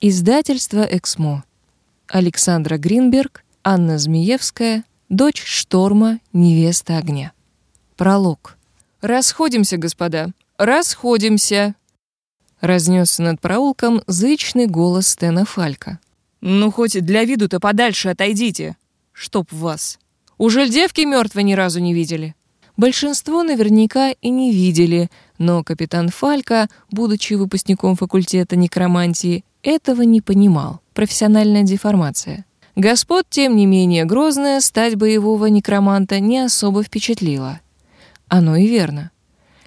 Издательство «Эксмо». Александра Гринберг, Анна Змеевская, дочь Шторма, невеста огня. Пролог. «Расходимся, господа, расходимся!» Разнесся над проулком зычный голос Стена Фалька. «Ну, хоть для виду-то подальше отойдите! Чтоб вас! Уже девки мертвые ни разу не видели!» Большинство наверняка и не видели, но капитан Фалька, будучи выпускником факультета некромантии, этого не понимал. Профессиональная деформация. Господ, тем не менее, грозная стать боевого некроманта не особо впечатлила. Оно и верно.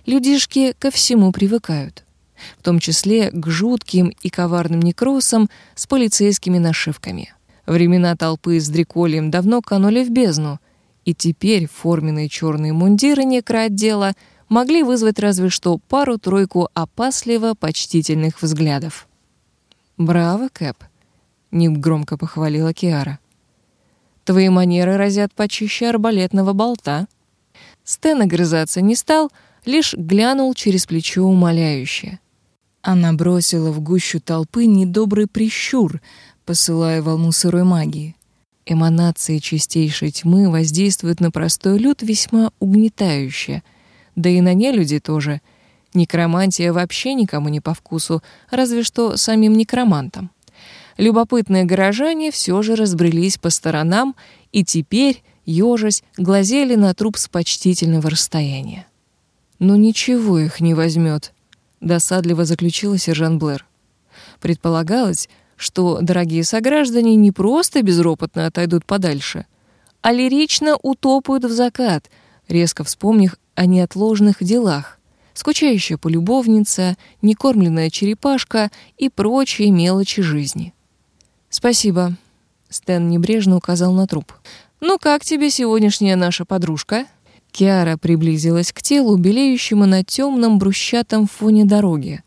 Людишки ко всему привыкают. В том числе к жутким и коварным некросам с полицейскими нашивками. Времена толпы с дрекольем давно канули в бездну, и теперь форменные черные мундиры некроотдела могли вызвать разве что пару-тройку опасливо почтительных взглядов. «Браво, Кэп!» — негромко похвалила Киара. «Твои манеры разят почище арбалетного болта». Стэн огрызаться не стал, лишь глянул через плечо умоляюще. Она бросила в гущу толпы недобрый прищур, посылая волну сырой магии. Эманации чистейшей тьмы воздействуют на простой люд весьма угнетающе, да и на нелюди тоже — Некромантия вообще никому не по вкусу, разве что самим некромантам. Любопытные горожане все же разбрелись по сторонам и теперь, ежась, глазели на труп с почтительного расстояния. «Ну ничего их не возьмет», — досадливо заключила сержант Блэр. Предполагалось, что дорогие сограждане не просто безропотно отойдут подальше, а лирично утопают в закат, резко вспомнив о неотложных делах скучающая полюбовница, некормленная черепашка и прочие мелочи жизни. «Спасибо», — Стэн небрежно указал на труп. «Ну как тебе сегодняшняя наша подружка?» Киара приблизилась к телу, белеющему на темном брусчатом фоне дороги.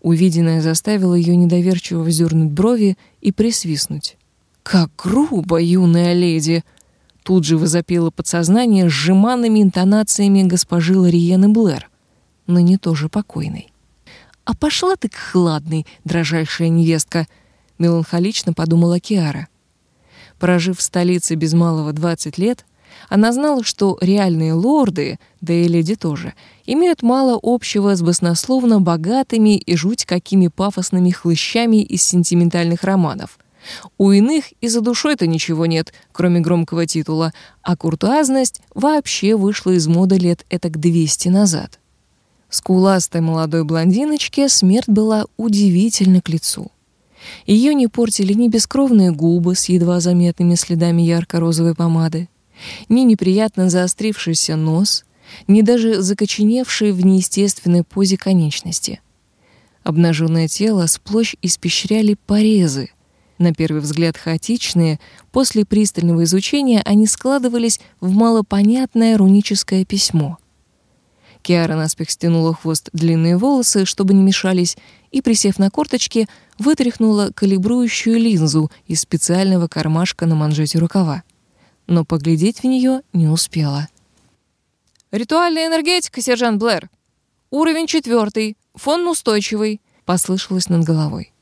Увиденное заставило ее недоверчиво вздернуть брови и присвистнуть. «Как грубо, юная леди!» Тут же возопило подсознание сжиманными интонациями госпожи Лориены Блэр ныне тоже покойной. «А пошла ты к хладной, дрожайшая невестка!» — меланхолично подумала Киара. Прожив в столице без малого 20 лет, она знала, что реальные лорды, да и леди тоже, имеют мало общего с баснословно богатыми и жуть какими пафосными хлыщами из сентиментальных романов. У иных и за душой-то ничего нет, кроме громкого титула, а куртуазность вообще вышла из моды лет этак 200 назад. Скуластой молодой блондиночке смерть была удивительно к лицу. Ее не портили ни бескровные губы с едва заметными следами ярко-розовой помады, ни неприятно заострившийся нос, ни даже закоченевшие в неестественной позе конечности. Обнаженное тело сплошь испещряли порезы. На первый взгляд хаотичные, после пристального изучения они складывались в малопонятное руническое письмо — Киара наспех стянула хвост длинные волосы, чтобы не мешались, и, присев на корточки, вытряхнула калибрующую линзу из специального кармашка на манжете рукава. Но поглядеть в нее не успела. «Ритуальная энергетика, сержант Блэр! Уровень четвертый, фон устойчивый!» — послышалось над головой.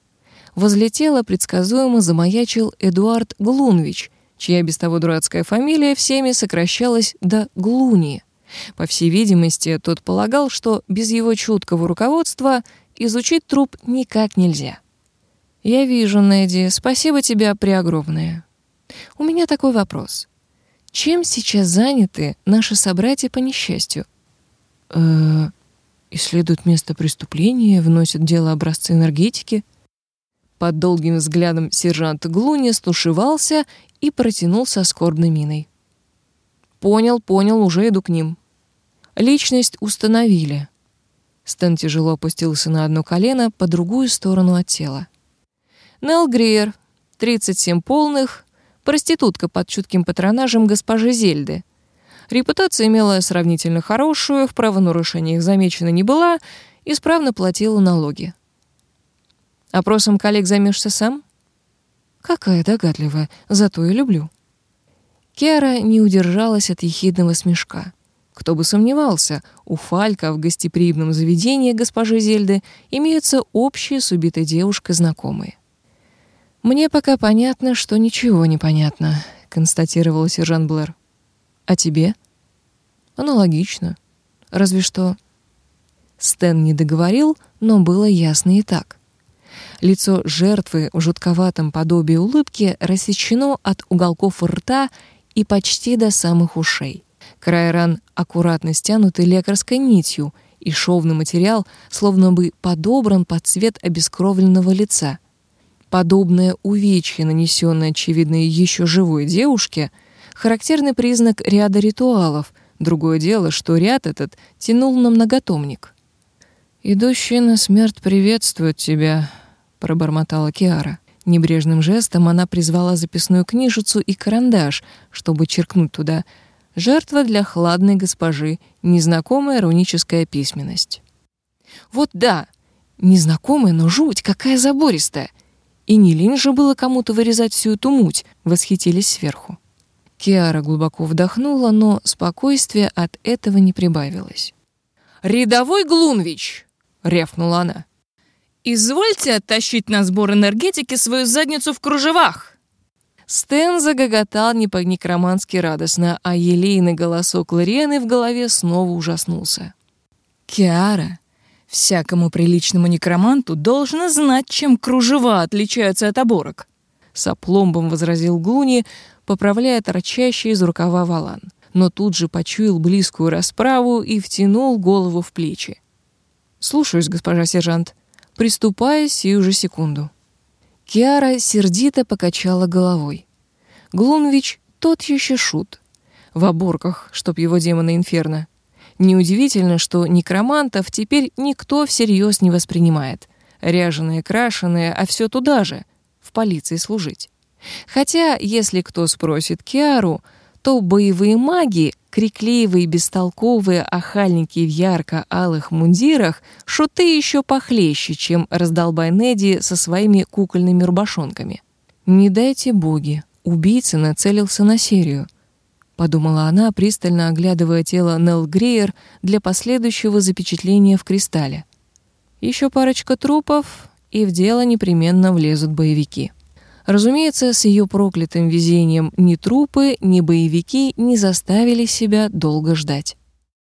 Возле тела предсказуемо замаячил Эдуард Глунвич, чья без того дурацкая фамилия всеми сокращалась до Глуни. По всей видимости, тот полагал, что без его чуткого руководства изучить труп никак нельзя. «Я вижу, Нэдди, спасибо тебе преогромное. У меня такой вопрос. Чем сейчас заняты наши собратья по несчастью?» э исследуют место преступления, вносят дело образцы энергетики». Под долгим взглядом сержант Глуни стушевался и протянул со скорбной миной. Понял, понял, уже иду к ним. Личность установили. Стэн тяжело опустился на одно колено по другую сторону от тела. Нелл Гриер, 37 полных, проститутка под чутким патронажем госпожи Зельды. Репутация имела сравнительно хорошую, в правонарушениях замечена не была, исправно платила налоги. Опросом коллег займешься сам? Какая догадливая, зато и люблю. Киара не удержалась от ехидного смешка. Кто бы сомневался, у Фалька в гостеприимном заведении госпожи Зельды имеются общие с убитой девушкой знакомые. «Мне пока понятно, что ничего не понятно», — констатировал сержант Блэр. «А тебе?» «Аналогично. Разве что...» Стэн не договорил, но было ясно и так. Лицо жертвы в жутковатом подобии улыбки рассечено от уголков рта и почти до самых ушей. Край ран аккуратно стянуты лекарской нитью, и шовный материал словно бы подобран под цвет обескровленного лица. Подобное увечье, нанесенное, очевидно, еще живой девушке, характерный признак ряда ритуалов. Другое дело, что ряд этот тянул на многотомник. «Идущий на смерть приветствует тебя», — пробормотала Киара. Небрежным жестом она призвала записную книжицу и карандаш, чтобы черкнуть туда «Жертва для хладной госпожи. Незнакомая руническая письменность». Вот да, незнакомая, но жуть, какая забористая. И не лень же было кому-то вырезать всю эту муть, восхитились сверху. Киара глубоко вдохнула, но спокойствие от этого не прибавилось. «Рядовой Глунвич!» рявкнула она. «Извольте оттащить на сбор энергетики свою задницу в кружевах!» Стэн загоготал не по-некромански радостно, а елейный голосок Лориены в голове снова ужаснулся. «Киара, всякому приличному некроманту должно знать, чем кружева отличаются от оборок!» С опломбом возразил Глуни, поправляя торчащий из рукава валан. Но тут же почуял близкую расправу и втянул голову в плечи. «Слушаюсь, госпожа сержант. Приступая сию же секунду». Киара сердито покачала головой. Глунвич тот еще шут. В оборках, чтоб его демона инферно. Неудивительно, что некромантов теперь никто всерьез не воспринимает. Ряженые, крашеные, а все туда же, в полиции служить. Хотя, если кто спросит Киару, то боевые маги, крикливые, бестолковые охальники в ярко-алых мундирах, шуты еще похлеще, чем раздолбай Неди со своими кукольными рубашонками. «Не дайте боги, убийца нацелился на серию», — подумала она, пристально оглядывая тело Нелл Греер для последующего запечатления в кристалле. Еще парочка трупов, и в дело непременно влезут боевики. Разумеется, с ее проклятым везением ни трупы, ни боевики не заставили себя долго ждать.